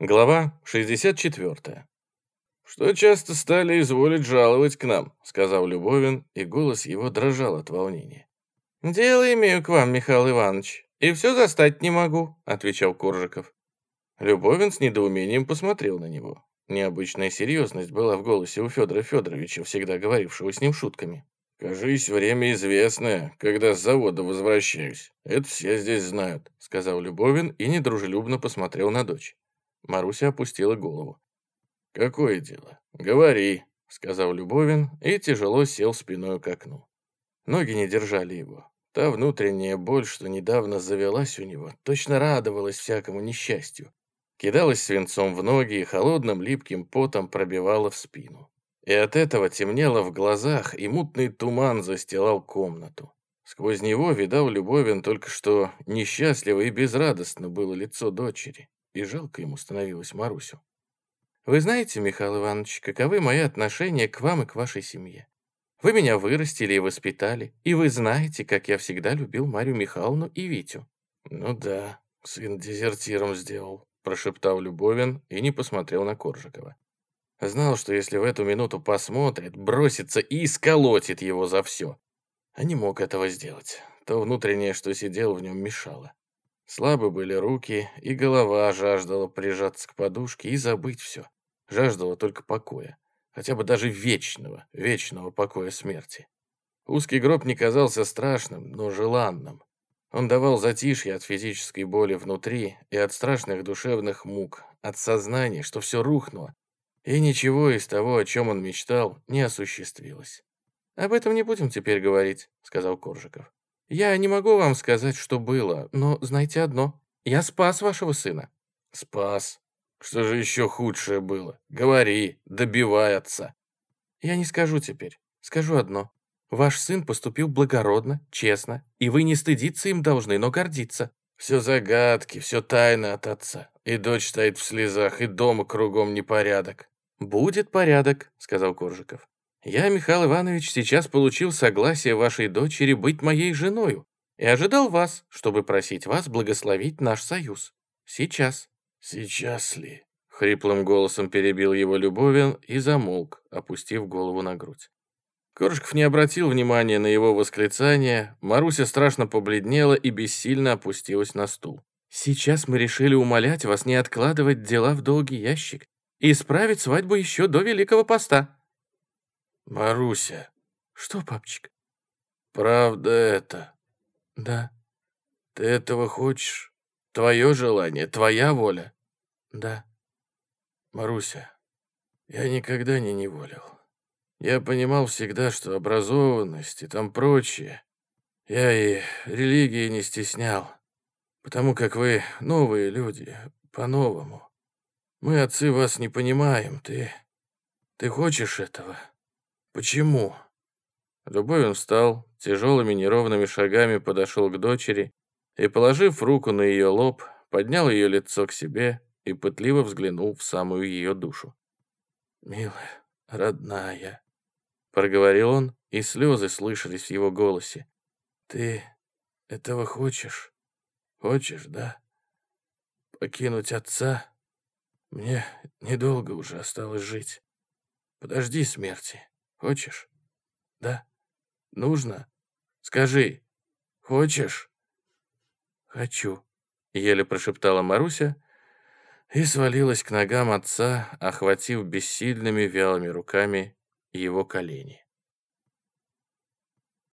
Глава 64. «Что часто стали изволить жаловать к нам», — сказал Любовин, и голос его дрожал от волнения. «Дело имею к вам, Михаил Иванович, и все застать не могу», — отвечал Коржиков. Любовин с недоумением посмотрел на него. Необычная серьезность была в голосе у Федора Федоровича, всегда говорившего с ним шутками. «Кажись, время известное, когда с завода возвращаюсь. Это все здесь знают», — сказал Любовин и недружелюбно посмотрел на дочь. Маруся опустила голову. «Какое дело? Говори», — сказал Любовин и тяжело сел спиной к окну. Ноги не держали его. Та внутренняя боль, что недавно завелась у него, точно радовалась всякому несчастью. Кидалась свинцом в ноги и холодным липким потом пробивала в спину. И от этого темнело в глазах, и мутный туман застилал комнату. Сквозь него видал Любовин только что несчастливо и безрадостно было лицо дочери, и жалко ему становилось Марусю. Вы знаете, Михаил Иванович, каковы мои отношения к вам и к вашей семье? Вы меня вырастили и воспитали, и вы знаете, как я всегда любил Марию Михайловну и Витю». «Ну да, сын дезертиром сделал», — прошептал Любовин и не посмотрел на Коржикова. Знал, что если в эту минуту посмотрит, бросится и сколотит его за все. А не мог этого сделать. То внутреннее, что сидел в нем, мешало. Слабы были руки, и голова жаждала прижаться к подушке и забыть все жаждала только покоя, хотя бы даже вечного, вечного покоя смерти. Узкий гроб не казался страшным, но желанным. Он давал затишье от физической боли внутри и от страшных душевных мук, от сознания, что все рухнуло, и ничего из того, о чем он мечтал, не осуществилось. «Об этом не будем теперь говорить», — сказал Коржиков. «Я не могу вам сказать, что было, но знайте одно. Я спас вашего сына». «Спас», что же еще худшее было? Говори, добивай отца. Я не скажу теперь. Скажу одно. Ваш сын поступил благородно, честно, и вы не стыдиться им должны, но гордиться. Все загадки, все тайны от отца. И дочь стоит в слезах, и дома кругом непорядок. «Будет порядок», — сказал Коржиков. «Я, Михаил Иванович, сейчас получил согласие вашей дочери быть моей женою и ожидал вас, чтобы просить вас благословить наш союз. Сейчас». «Сейчас ли?» — хриплым голосом перебил его Любовин и замолк, опустив голову на грудь. Коржиков не обратил внимания на его восклицание, Маруся страшно побледнела и бессильно опустилась на стул. «Сейчас мы решили умолять вас не откладывать дела в долгий ящик и исправить свадьбу еще до Великого Поста». «Маруся». «Что, папчик?» «Правда это?» «Да». «Ты этого хочешь? Твое желание, твоя воля?» Да. Маруся, я никогда не неволил. Я понимал всегда, что образованность и там прочее. Я и религии не стеснял, потому как вы новые люди, по-новому. Мы, отцы, вас не понимаем. Ты... ты хочешь этого? Почему?» Любовин встал, тяжелыми неровными шагами подошел к дочери и, положив руку на ее лоб, поднял ее лицо к себе и пытливо взглянул в самую ее душу. «Милая, родная», — проговорил он, и слезы слышались в его голосе. «Ты этого хочешь? Хочешь, да? Покинуть отца? Мне недолго уже осталось жить. Подожди смерти. Хочешь? Да? Нужно? Скажи, хочешь?» «Хочу», — еле прошептала Маруся, и свалилась к ногам отца, охватив бессильными вялыми руками его колени.